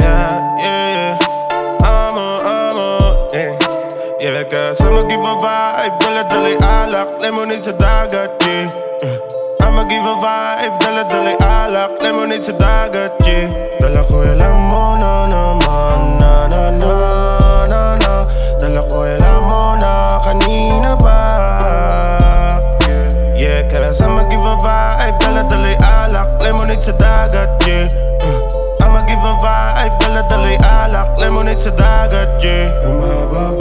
yeah, yeah. Amo, amo, eh. Yeah, kasama giba-vibe, dala-dala'y alak, lemonade sa dagat, yeah. I'ma give a vibe, dala-dala'y alak, lemonade sa dagat, yeah. Dala ko, alam mo, Yeah, With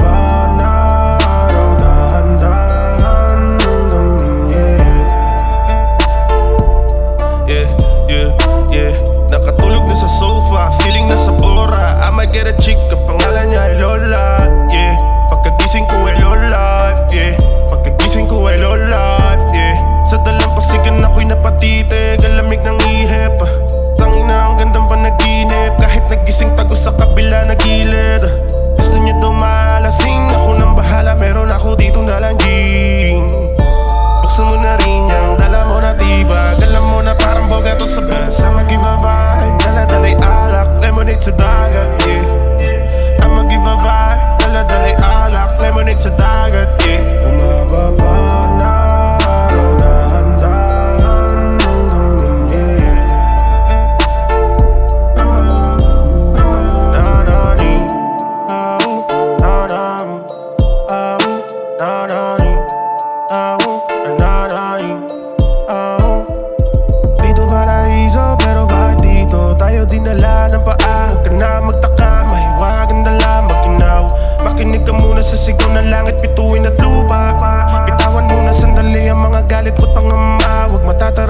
Bituin at lupa. Bitawan mo na sandali ang mga galit mo't pangamba. Huwag matatarang